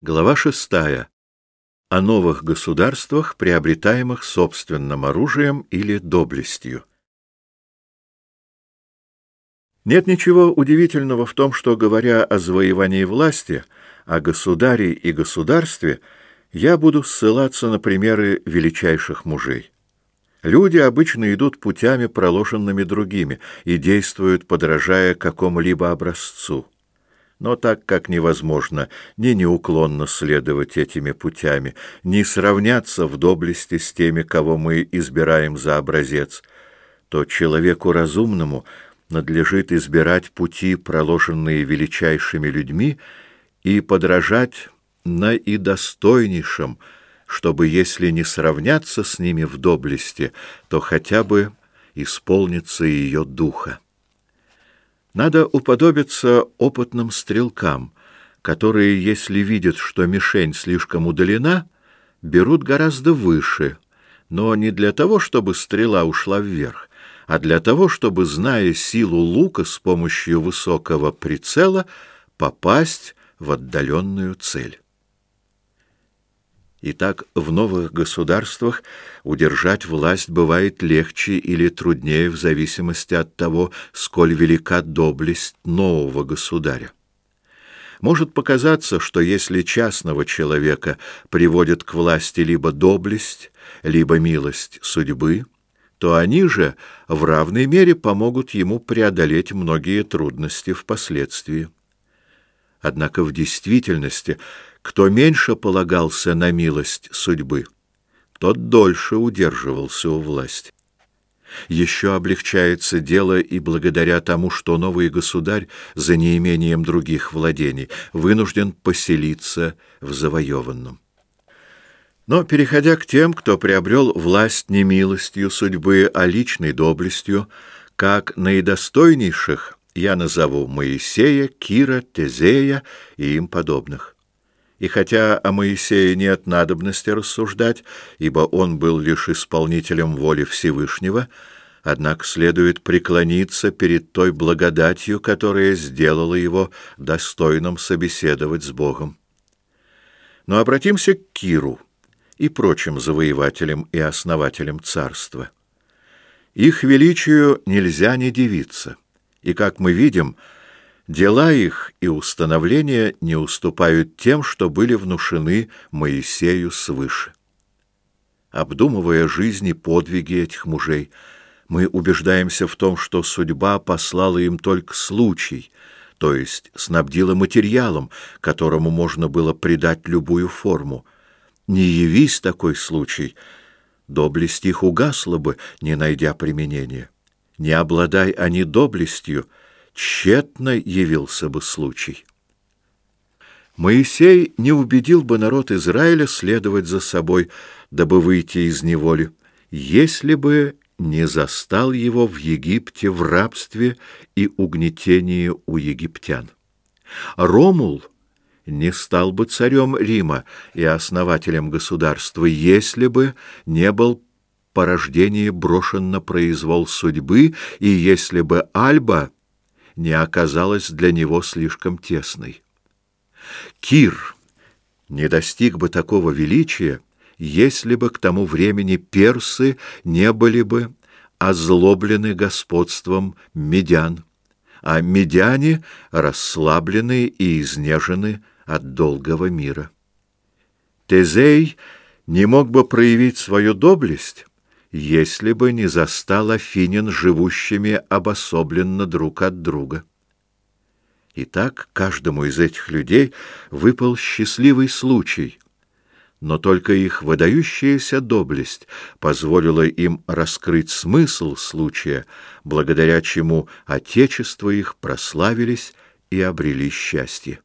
Глава шестая. О новых государствах, приобретаемых собственным оружием или доблестью. Нет ничего удивительного в том, что, говоря о завоевании власти, о государе и государстве, я буду ссылаться на примеры величайших мужей. Люди обычно идут путями, проложенными другими, и действуют, подражая какому-либо образцу. Но так как невозможно ни неуклонно следовать этими путями, ни сравняться в доблести с теми, кого мы избираем за образец, то человеку разумному надлежит избирать пути, проложенные величайшими людьми, и подражать наидостойнейшим, чтобы, если не сравняться с ними в доблести, то хотя бы исполниться ее духа. Надо уподобиться опытным стрелкам, которые, если видят, что мишень слишком удалена, берут гораздо выше, но не для того, чтобы стрела ушла вверх, а для того, чтобы, зная силу лука с помощью высокого прицела, попасть в отдаленную цель. Итак, в новых государствах удержать власть бывает легче или труднее в зависимости от того, сколь велика доблесть нового государя. Может показаться, что если частного человека приводит к власти либо доблесть, либо милость судьбы, то они же в равной мере помогут ему преодолеть многие трудности впоследствии. Однако в действительности кто меньше полагался на милость судьбы, тот дольше удерживался у власти. Еще облегчается дело и благодаря тому, что новый государь за неимением других владений вынужден поселиться в завоеванном. Но, переходя к тем, кто приобрел власть не милостью судьбы, а личной доблестью, как наидостойнейших я назову Моисея, Кира, Тезея и им подобных. И хотя о Моисее нет надобности рассуждать, ибо он был лишь исполнителем воли Всевышнего, однако следует преклониться перед той благодатью, которая сделала его достойным собеседовать с Богом. Но обратимся к Киру и прочим завоевателям и основателям царства. Их величию нельзя не дивиться, и, как мы видим, — Дела их и установления не уступают тем, что были внушены Моисею свыше. Обдумывая жизни подвиги этих мужей, мы убеждаемся в том, что судьба послала им только случай, то есть снабдила материалом, которому можно было придать любую форму. Не явись такой случай, доблесть их угасла бы, не найдя применения. Не обладай они доблестью — тщетно явился бы случай. Моисей не убедил бы народ Израиля следовать за собой, дабы выйти из неволи, если бы не застал его в Египте в рабстве и угнетении у египтян. Ромул не стал бы царем Рима и основателем государства, если бы не был по рождении брошен на произвол судьбы, и если бы Альба не оказалась для него слишком тесной. Кир не достиг бы такого величия, если бы к тому времени персы не были бы озлоблены господством медян, а медяне расслаблены и изнежены от долгого мира. Тезей не мог бы проявить свою доблесть, если бы не застал Афинин живущими обособленно друг от друга. Итак, каждому из этих людей выпал счастливый случай, но только их выдающаяся доблесть позволила им раскрыть смысл случая, благодаря чему отечество их прославились и обрели счастье.